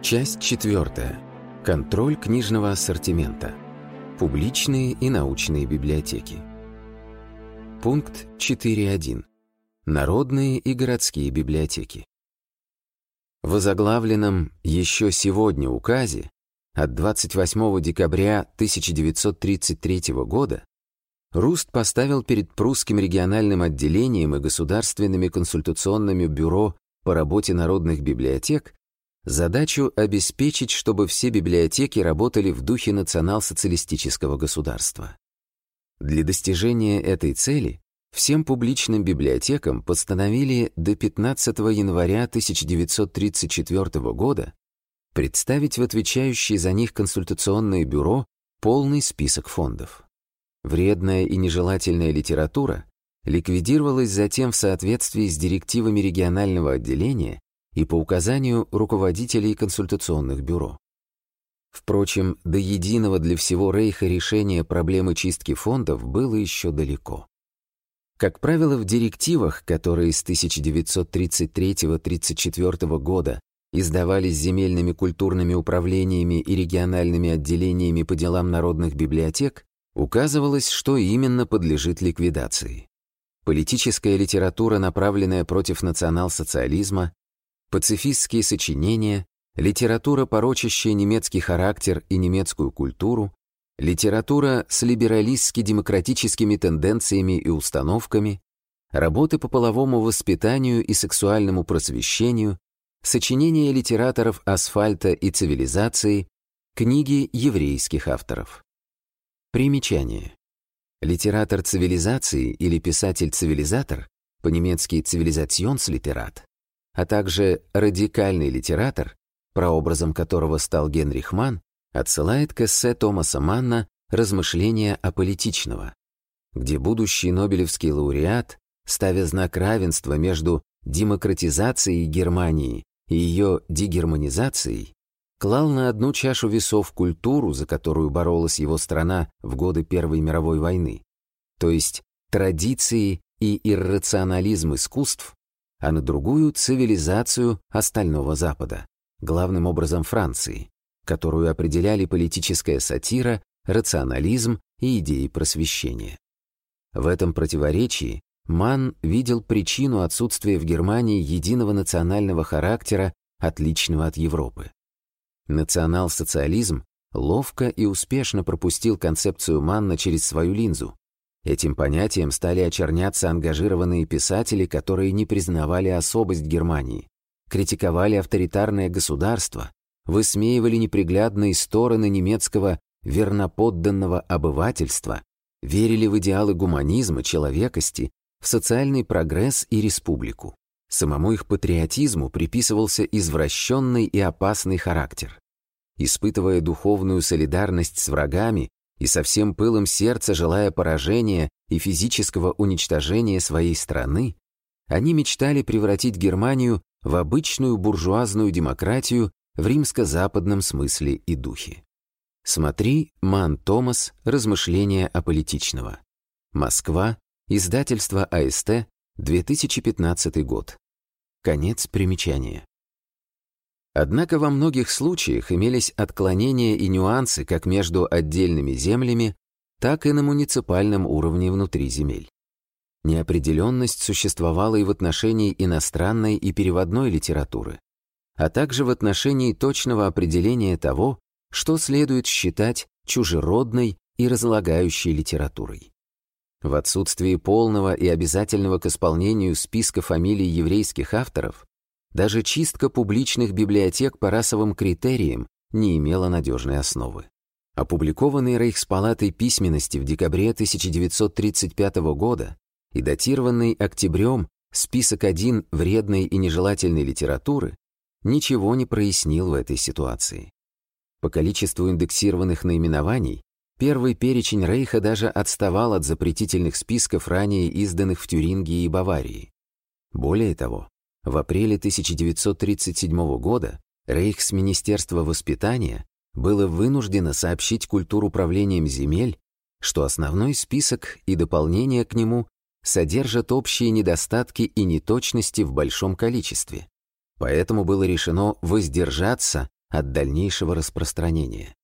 Часть четвертая. Контроль книжного ассортимента. Публичные и научные библиотеки. Пункт 4.1. Народные и городские библиотеки. В озаглавленном «Еще сегодня» указе от 28 декабря 1933 года Руст поставил перед прусским региональным отделением и государственными консультационными бюро по работе народных библиотек задачу обеспечить, чтобы все библиотеки работали в духе национал-социалистического государства. Для достижения этой цели всем публичным библиотекам постановили до 15 января 1934 года представить в отвечающее за них консультационное бюро полный список фондов. Вредная и нежелательная литература ликвидировалась затем в соответствии с директивами регионального отделения и по указанию руководителей консультационных бюро. Впрочем, до единого для всего Рейха решения проблемы чистки фондов было еще далеко. Как правило, в директивах, которые с 1933-34 года издавались земельными культурными управлениями и региональными отделениями по делам народных библиотек, указывалось, что именно подлежит ликвидации. Политическая литература, направленная против национал-социализма, пацифистские сочинения, литература, порочащая немецкий характер и немецкую культуру, литература с либералистски-демократическими тенденциями и установками, работы по половому воспитанию и сексуальному просвещению, сочинения литераторов асфальта и цивилизации, книги еврейских авторов. Примечание. Литератор цивилизации или писатель-цивилизатор, по-немецки «цивилизационслитерат», а также радикальный литератор, прообразом которого стал Генрих Манн, отсылает к эссе Томаса Манна «Размышления о политичного», где будущий Нобелевский лауреат, ставя знак равенства между демократизацией Германии и ее дегерманизацией, клал на одну чашу весов культуру, за которую боролась его страна в годы Первой мировой войны, то есть традиции и иррационализм искусств, а на другую — цивилизацию остального Запада, главным образом Франции, которую определяли политическая сатира, рационализм и идеи просвещения. В этом противоречии Манн видел причину отсутствия в Германии единого национального характера, отличного от Европы. Национал-социализм ловко и успешно пропустил концепцию Манна через свою линзу, Этим понятием стали очерняться ангажированные писатели, которые не признавали особость Германии, критиковали авторитарное государство, высмеивали неприглядные стороны немецкого верноподданного обывательства, верили в идеалы гуманизма, человекости, в социальный прогресс и республику. Самому их патриотизму приписывался извращенный и опасный характер. Испытывая духовную солидарность с врагами, и со всем пылом сердца желая поражения и физического уничтожения своей страны, они мечтали превратить Германию в обычную буржуазную демократию в римско-западном смысле и духе. Смотри Ман Томас «Размышления о политичного». Москва, издательство АСТ, 2015 год. Конец примечания. Однако во многих случаях имелись отклонения и нюансы как между отдельными землями, так и на муниципальном уровне внутри земель. Неопределенность существовала и в отношении иностранной и переводной литературы, а также в отношении точного определения того, что следует считать чужеродной и разлагающей литературой. В отсутствии полного и обязательного к исполнению списка фамилий еврейских авторов даже чистка публичных библиотек по расовым критериям не имела надежной основы. Опубликованный Рейхспалатой письменности в декабре 1935 года и датированный октябрем список 1 вредной и нежелательной литературы ничего не прояснил в этой ситуации. По количеству индексированных наименований первый перечень Рейха даже отставал от запретительных списков, ранее изданных в Тюрингии и Баварии. Более того, в апреле 1937 года Рейхсминистерство воспитания было вынуждено сообщить культуруправлением земель, что основной список и дополнение к нему содержат общие недостатки и неточности в большом количестве. Поэтому было решено воздержаться от дальнейшего распространения.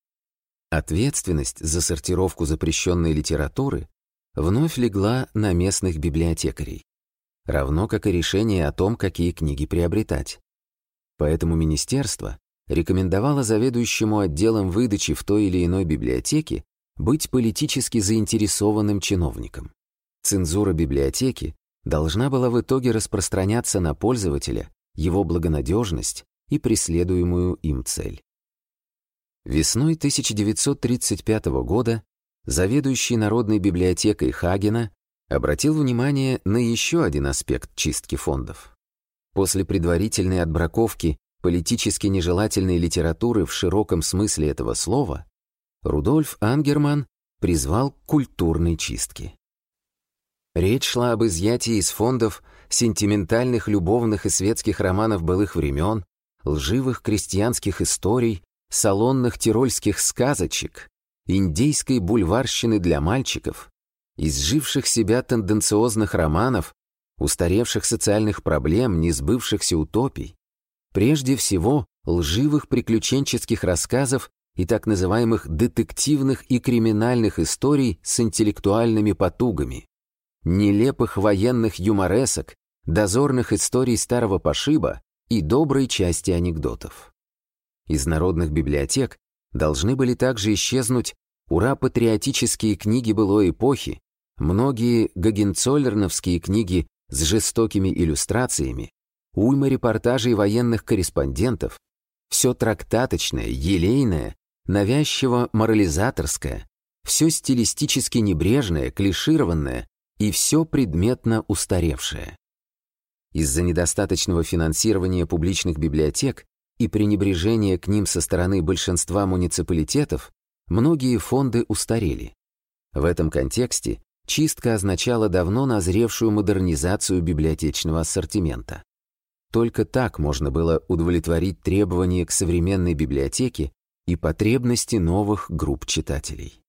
Ответственность за сортировку запрещенной литературы вновь легла на местных библиотекарей, равно как и решение о том, какие книги приобретать. Поэтому министерство рекомендовало заведующему отделом выдачи в той или иной библиотеке быть политически заинтересованным чиновником. Цензура библиотеки должна была в итоге распространяться на пользователя, его благонадежность и преследуемую им цель. Весной 1935 года заведующий Народной библиотекой Хагена обратил внимание на еще один аспект чистки фондов. После предварительной отбраковки политически нежелательной литературы в широком смысле этого слова, Рудольф Ангерман призвал к культурной чистке. Речь шла об изъятии из фондов сентиментальных любовных и светских романов былых времен, лживых крестьянских историй, салонных тирольских сказочек, индейской бульварщины для мальчиков, изживших себя тенденциозных романов, устаревших социальных проблем, несбывшихся утопий, прежде всего лживых приключенческих рассказов и так называемых детективных и криминальных историй с интеллектуальными потугами, нелепых военных юморесок, дозорных историй старого пошиба и доброй части анекдотов. Из народных библиотек должны были также исчезнуть ура-патриотические книги былой эпохи, многие гагенцоллерновские книги с жестокими иллюстрациями, уйма репортажей военных корреспондентов, все трактаточное, елейное, навязчиво-морализаторское, все стилистически небрежное, клишированное и все предметно устаревшее. Из-за недостаточного финансирования публичных библиотек и пренебрежения к ним со стороны большинства муниципалитетов многие фонды устарели. В этом контексте чистка означала давно назревшую модернизацию библиотечного ассортимента. Только так можно было удовлетворить требования к современной библиотеке и потребности новых групп читателей.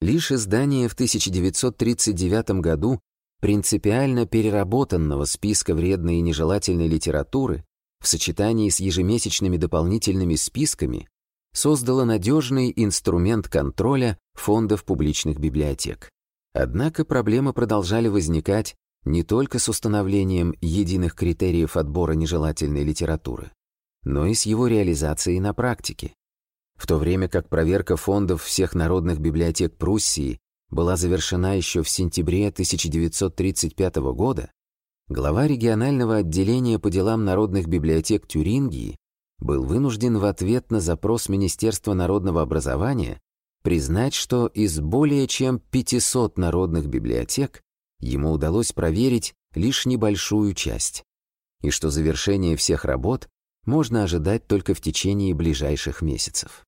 Лишь издание в 1939 году принципиально переработанного списка вредной и нежелательной литературы в сочетании с ежемесячными дополнительными списками создало надежный инструмент контроля фондов публичных библиотек. Однако проблемы продолжали возникать не только с установлением единых критериев отбора нежелательной литературы, но и с его реализацией на практике. В то время как проверка фондов всех народных библиотек Пруссии была завершена еще в сентябре 1935 года, глава регионального отделения по делам народных библиотек Тюрингии был вынужден в ответ на запрос Министерства народного образования признать, что из более чем 500 народных библиотек ему удалось проверить лишь небольшую часть, и что завершение всех работ можно ожидать только в течение ближайших месяцев.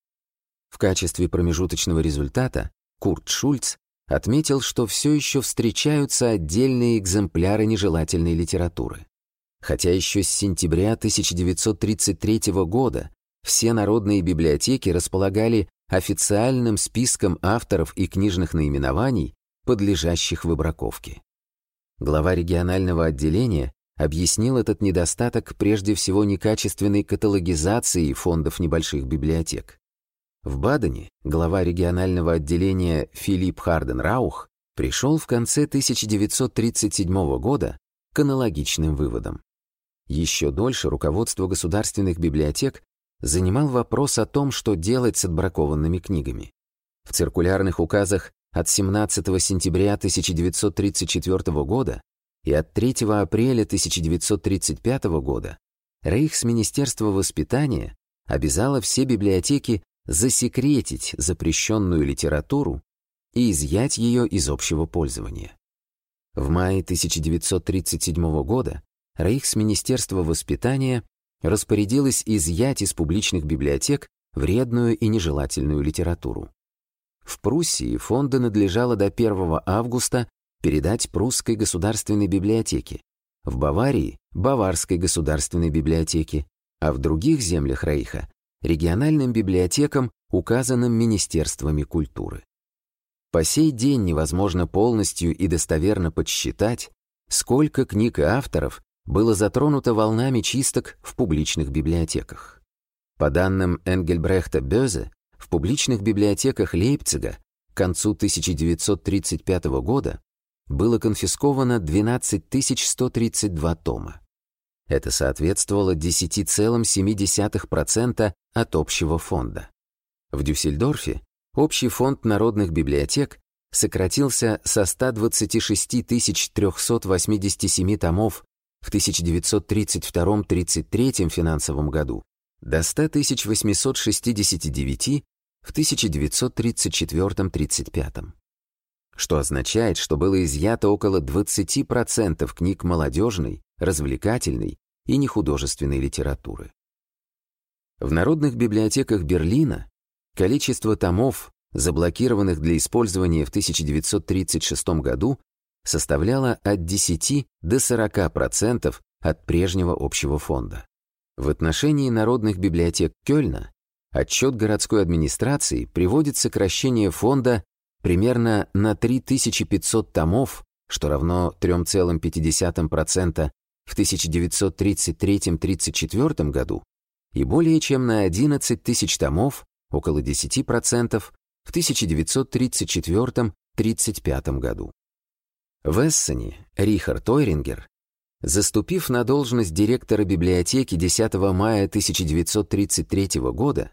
В качестве промежуточного результата Курт Шульц отметил, что все еще встречаются отдельные экземпляры нежелательной литературы. Хотя еще с сентября 1933 года все народные библиотеки располагали официальным списком авторов и книжных наименований, подлежащих выбраковке. Глава регионального отделения объяснил этот недостаток прежде всего некачественной каталогизацией фондов небольших библиотек. В Бадене глава регионального отделения Филипп Харден Раух пришел в конце 1937 года к аналогичным выводам. Еще дольше руководство государственных библиотек занимал вопрос о том, что делать с отбракованными книгами. В циркулярных указах от 17 сентября 1934 года и от 3 апреля 1935 года Рейхсминистерство воспитания обязало все библиотеки засекретить запрещенную литературу и изъять ее из общего пользования. В мае 1937 года Рейхсминистерство воспитания распорядилось изъять из публичных библиотек вредную и нежелательную литературу. В Пруссии фонды надлежало до 1 августа передать Прусской государственной библиотеке, в Баварии – Баварской государственной библиотеке, а в других землях Рейха региональным библиотекам, указанным Министерствами культуры. По сей день невозможно полностью и достоверно подсчитать, сколько книг и авторов было затронуто волнами чисток в публичных библиотеках. По данным Энгельбрехта Бёзе, в публичных библиотеках Лейпцига к концу 1935 года было конфисковано 12 132 тома. Это соответствовало 10,7% от общего фонда. В Дюссельдорфе общий фонд народных библиотек сократился со 126 387 томов в 1932-33 финансовом году до 100 869 в 1934-35, что означает, что было изъято около 20% книг молодежной, развлекательной и нехудожественной литературы. В народных библиотеках Берлина количество томов, заблокированных для использования в 1936 году, составляло от 10 до 40% от прежнего общего фонда. В отношении народных библиотек Кёльна отчет городской администрации приводит сокращение фонда примерно на 3500 томов, что равно 3,5% в 1933-34 году, и более чем на 11 тысяч томов, около 10%, в 1934-35 году. В Эссене Рихард Ойрингер, заступив на должность директора библиотеки 10 мая 1933 года,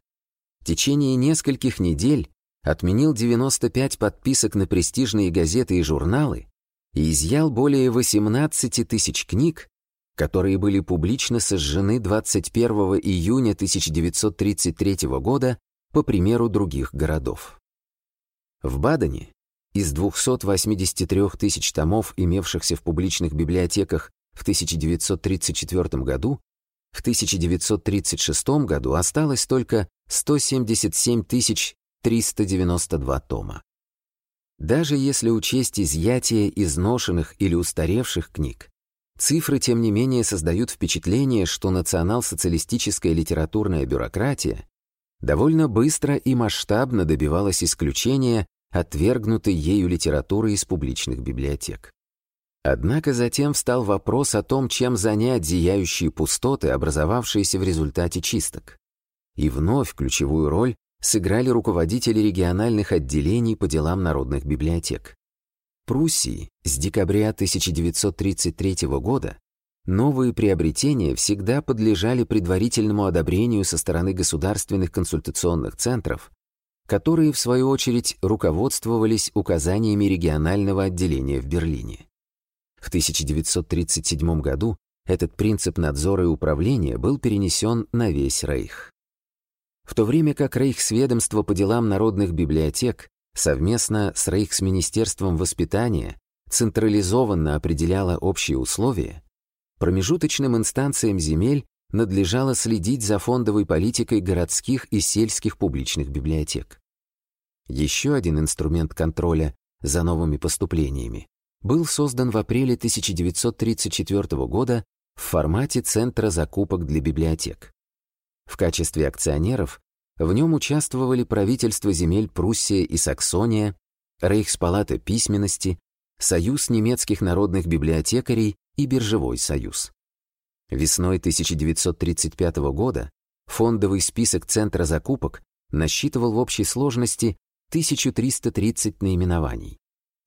в течение нескольких недель отменил 95 подписок на престижные газеты и журналы и изъял более 18 тысяч книг, которые были публично сожжены 21 июня 1933 года по примеру других городов. В Бадене из 283 тысяч томов, имевшихся в публичных библиотеках в 1934 году, в 1936 году осталось только 177 392 тома. Даже если учесть изъятие изношенных или устаревших книг, цифры, тем не менее, создают впечатление, что национал-социалистическая литературная бюрократия довольно быстро и масштабно добивалась исключения отвергнутой ею литературы из публичных библиотек. Однако затем встал вопрос о том, чем занять зияющие пустоты, образовавшиеся в результате чисток. И вновь ключевую роль сыграли руководители региональных отделений по делам народных библиотек. Пруссии с декабря 1933 года новые приобретения всегда подлежали предварительному одобрению со стороны государственных консультационных центров которые, в свою очередь, руководствовались указаниями регионального отделения в Берлине. В 1937 году этот принцип надзора и управления был перенесен на весь Рейх. В то время как Рейхсведомство по делам народных библиотек совместно с Рейхсминистерством воспитания централизованно определяло общие условия, промежуточным инстанциям земель надлежало следить за фондовой политикой городских и сельских публичных библиотек. Еще один инструмент контроля за новыми поступлениями был создан в апреле 1934 года в формате Центра закупок для библиотек. В качестве акционеров в нем участвовали правительства земель Пруссия и Саксония, Рейхспалата письменности, Союз немецких народных библиотекарей и Биржевой союз. Весной 1935 года фондовый список Центра закупок насчитывал в общей сложности 1330 наименований.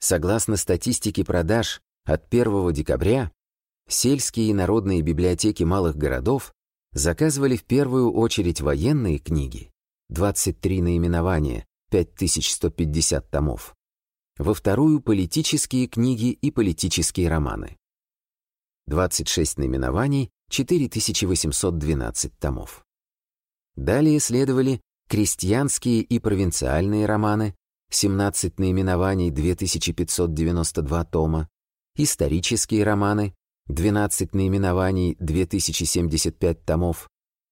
Согласно статистике продаж от 1 декабря, сельские и народные библиотеки малых городов заказывали в первую очередь военные книги, 23 наименования, 5150 томов, во вторую — политические книги и политические романы. 26 наименований, 4812 томов. Далее следовали крестьянские и провинциальные романы, 17 наименований, 2592 тома, исторические романы, 12 наименований, 2075 томов,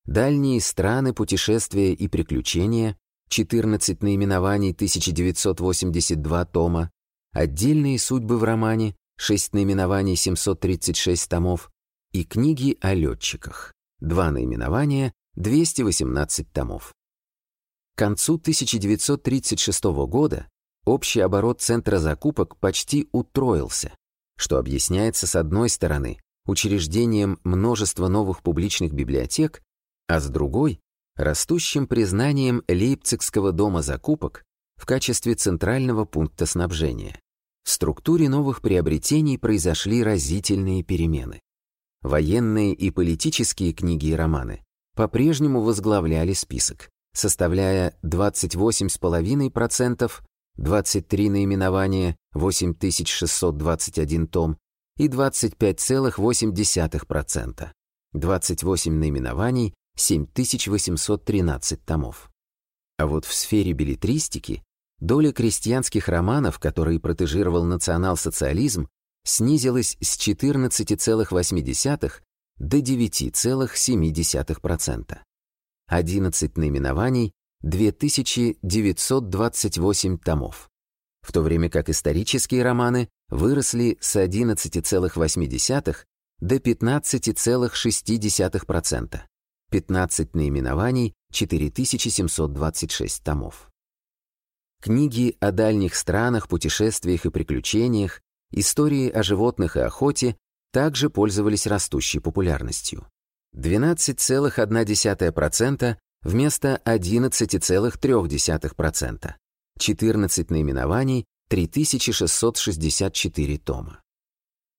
дальние страны, путешествия и приключения, 14 наименований, 1982 тома, отдельные судьбы в романе, 6 наименований 736 томов и книги о летчиках, два наименования 218 томов. К концу 1936 года общий оборот центра закупок почти утроился, что объясняется с одной стороны учреждением множества новых публичных библиотек, а с другой — растущим признанием Лейпцигского дома закупок в качестве центрального пункта снабжения. В структуре новых приобретений произошли разительные перемены. Военные и политические книги и романы по-прежнему возглавляли список, составляя 28,5%, 23 наименования, 8621 том и 25,8%, 28 наименований, 7813 томов. А вот в сфере билетристики доля крестьянских романов, которые протежировал национал-социализм, снизилась с 14,8 до 9,7%. 11 наименований, 2928 томов. В то время как исторические романы выросли с 11,8 до 15,6%. 15 наименований, 4726 томов. Книги о дальних странах, путешествиях и приключениях, истории о животных и охоте также пользовались растущей популярностью. 12,1% вместо 11,3%. 14 наименований, 3664 тома.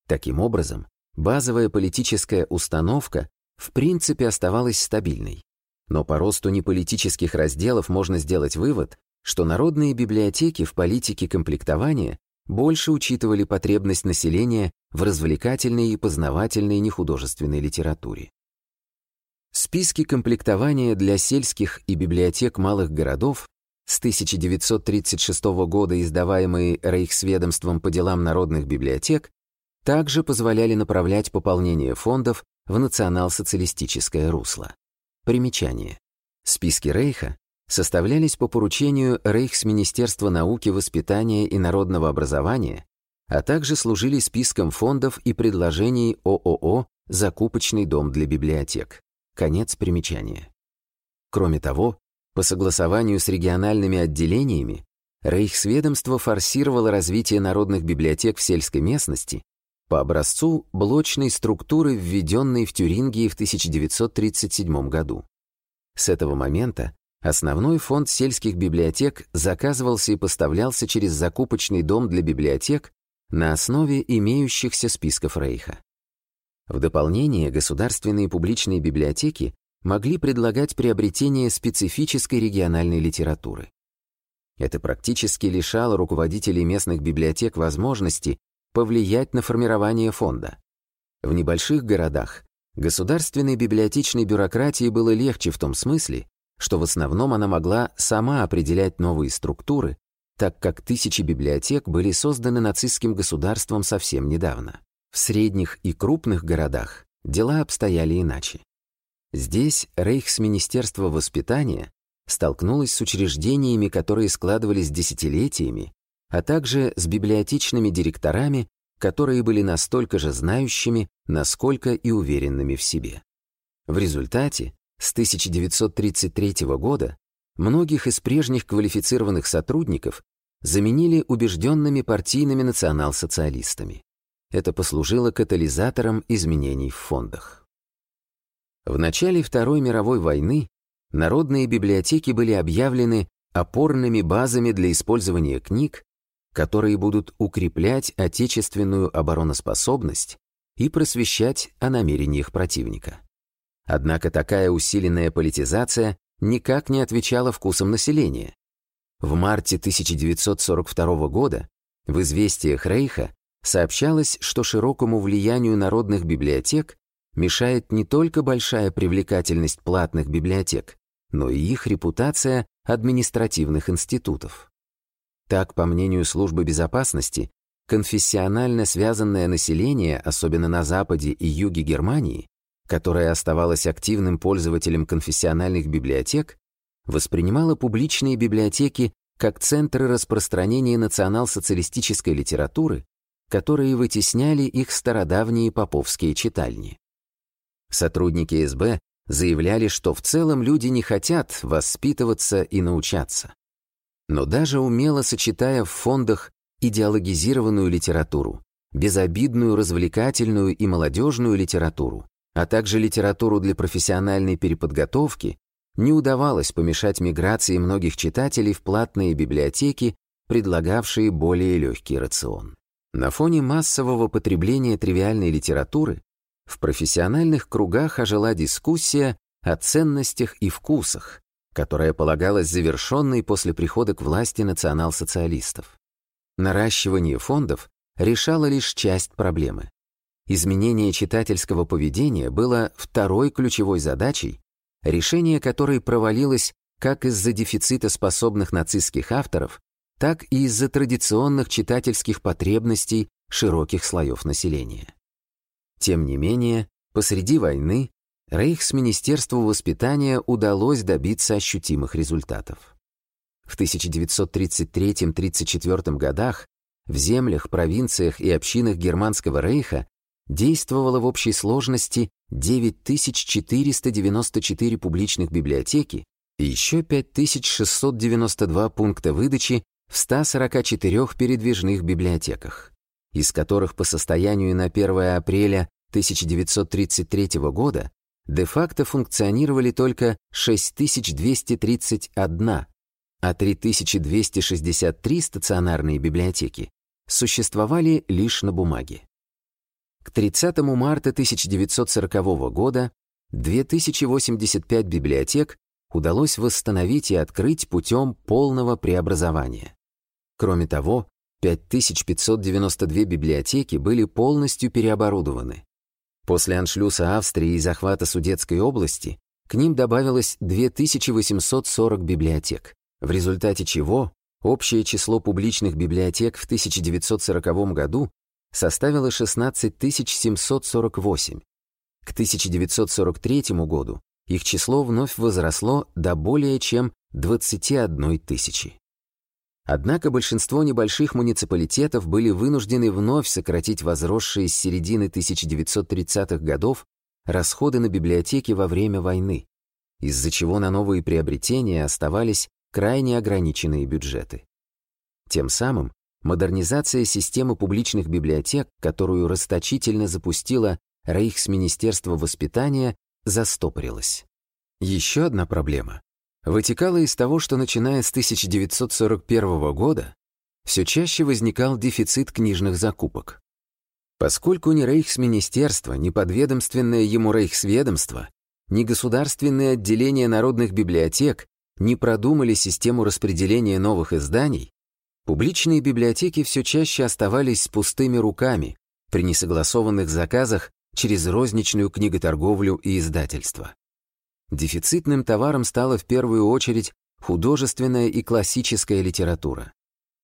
Таким образом, базовая политическая установка в принципе оставалась стабильной. Но по росту неполитических разделов можно сделать вывод, что народные библиотеки в политике комплектования больше учитывали потребность населения в развлекательной и познавательной нехудожественной литературе. Списки комплектования для сельских и библиотек малых городов с 1936 года издаваемые Рейхсведомством по делам народных библиотек также позволяли направлять пополнение фондов в национал-социалистическое русло. Примечание. Списки Рейха составлялись по поручению Рейхсминистерства науки, воспитания и народного образования, а также служили списком фондов и предложений ООО «Закупочный дом для библиотек». Конец примечания. Кроме того, по согласованию с региональными отделениями, Рейхсведомство форсировало развитие народных библиотек в сельской местности по образцу блочной структуры, введенной в Тюрингии в 1937 году. С этого момента основной фонд сельских библиотек заказывался и поставлялся через закупочный дом для библиотек на основе имеющихся списков Рейха. В дополнение государственные публичные библиотеки могли предлагать приобретение специфической региональной литературы. Это практически лишало руководителей местных библиотек возможности повлиять на формирование фонда. В небольших городах государственной библиотечной бюрократии было легче в том смысле, что в основном она могла сама определять новые структуры, так как тысячи библиотек были созданы нацистским государством совсем недавно. В средних и крупных городах дела обстояли иначе. Здесь Рейхсминистерство воспитания столкнулось с учреждениями, которые складывались десятилетиями а также с библиотечными директорами, которые были настолько же знающими, насколько и уверенными в себе. В результате с 1933 года многих из прежних квалифицированных сотрудников заменили убежденными партийными национал-социалистами. Это послужило катализатором изменений в фондах. В начале Второй мировой войны народные библиотеки были объявлены опорными базами для использования книг которые будут укреплять отечественную обороноспособность и просвещать о намерениях противника. Однако такая усиленная политизация никак не отвечала вкусам населения. В марте 1942 года в известиях Рейха сообщалось, что широкому влиянию народных библиотек мешает не только большая привлекательность платных библиотек, но и их репутация административных институтов. Так, по мнению службы безопасности, конфессионально связанное население, особенно на западе и юге Германии, которое оставалось активным пользователем конфессиональных библиотек, воспринимало публичные библиотеки как центры распространения национал-социалистической литературы, которые вытесняли их стародавние поповские читальни. Сотрудники СБ заявляли, что в целом люди не хотят воспитываться и научаться но даже умело сочетая в фондах идеологизированную литературу, безобидную развлекательную и молодежную литературу, а также литературу для профессиональной переподготовки, не удавалось помешать миграции многих читателей в платные библиотеки, предлагавшие более легкий рацион. На фоне массового потребления тривиальной литературы в профессиональных кругах ожила дискуссия о ценностях и вкусах, которая полагалась завершенной после прихода к власти национал-социалистов. Наращивание фондов решало лишь часть проблемы. Изменение читательского поведения было второй ключевой задачей, решение которой провалилось как из-за дефицита способных нацистских авторов, так и из-за традиционных читательских потребностей широких слоев населения. Тем не менее, посреди войны Рейхсминистерству воспитания удалось добиться ощутимых результатов. В 1933-34 годах в землях, провинциях и общинах Германского рейха действовало в общей сложности 9494 публичных библиотеки и еще 5692 пункта выдачи в 144 передвижных библиотеках, из которых по состоянию на 1 апреля 1933 года де-факто функционировали только 6231, а 3263 стационарные библиотеки существовали лишь на бумаге. К 30 марта 1940 года 2085 библиотек удалось восстановить и открыть путем полного преобразования. Кроме того, 5592 библиотеки были полностью переоборудованы. После аншлюса Австрии и захвата Судетской области к ним добавилось 2840 библиотек, в результате чего общее число публичных библиотек в 1940 году составило 16 748. К 1943 году их число вновь возросло до более чем 21 тысячи. Однако большинство небольших муниципалитетов были вынуждены вновь сократить возросшие с середины 1930-х годов расходы на библиотеки во время войны, из-за чего на новые приобретения оставались крайне ограниченные бюджеты. Тем самым модернизация системы публичных библиотек, которую расточительно запустило Рейхсминистерство воспитания, застопорилась. Еще одна проблема вытекало из того, что начиная с 1941 года все чаще возникал дефицит книжных закупок. Поскольку ни Рейхсминистерство, ни подведомственное ему Рейхсведомство, ни государственные отделения народных библиотек не продумали систему распределения новых изданий, публичные библиотеки все чаще оставались с пустыми руками при несогласованных заказах через розничную книготорговлю и издательство. Дефицитным товаром стала в первую очередь художественная и классическая литература,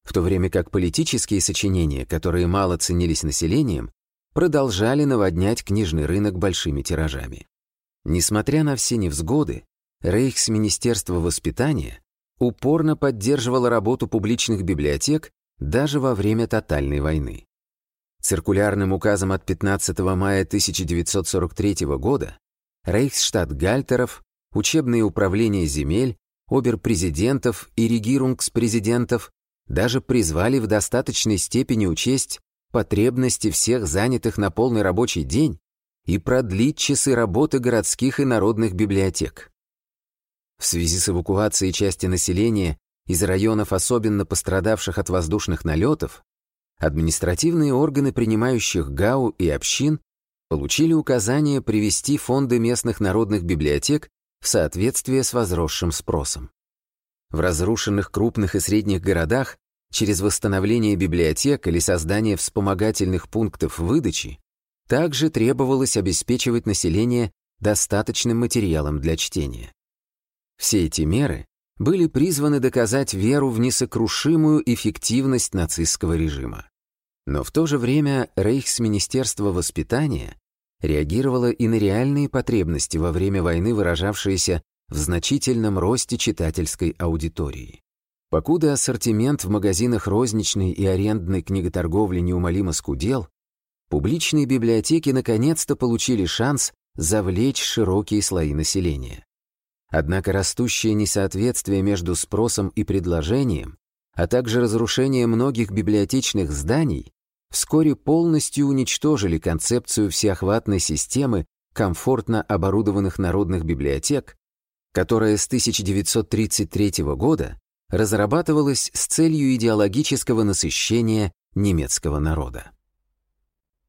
в то время как политические сочинения, которые мало ценились населением, продолжали наводнять книжный рынок большими тиражами. Несмотря на все невзгоды, Рейхсминистерство воспитания упорно поддерживало работу публичных библиотек даже во время тотальной войны. Циркулярным указом от 15 мая 1943 года Рейхсштадт Гальтеров, учебные управления земель, оберпрезидентов и регирунгспрезидентов даже призвали в достаточной степени учесть потребности всех занятых на полный рабочий день и продлить часы работы городских и народных библиотек. В связи с эвакуацией части населения из районов, особенно пострадавших от воздушных налетов, административные органы принимающих ГАУ и общин получили указание привести фонды местных народных библиотек в соответствие с возросшим спросом. В разрушенных крупных и средних городах через восстановление библиотек или создание вспомогательных пунктов выдачи также требовалось обеспечивать население достаточным материалом для чтения. Все эти меры были призваны доказать веру в несокрушимую эффективность нацистского режима. Но в то же время Рейхсминистерство воспитания реагировало и на реальные потребности во время войны, выражавшиеся в значительном росте читательской аудитории. Покуда ассортимент в магазинах розничной и арендной книготорговли неумолимо скудел, публичные библиотеки наконец-то получили шанс завлечь широкие слои населения. Однако растущее несоответствие между спросом и предложением, а также разрушение многих библиотечных зданий вскоре полностью уничтожили концепцию всеохватной системы комфортно оборудованных народных библиотек, которая с 1933 года разрабатывалась с целью идеологического насыщения немецкого народа.